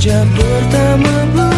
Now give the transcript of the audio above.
sejak pertama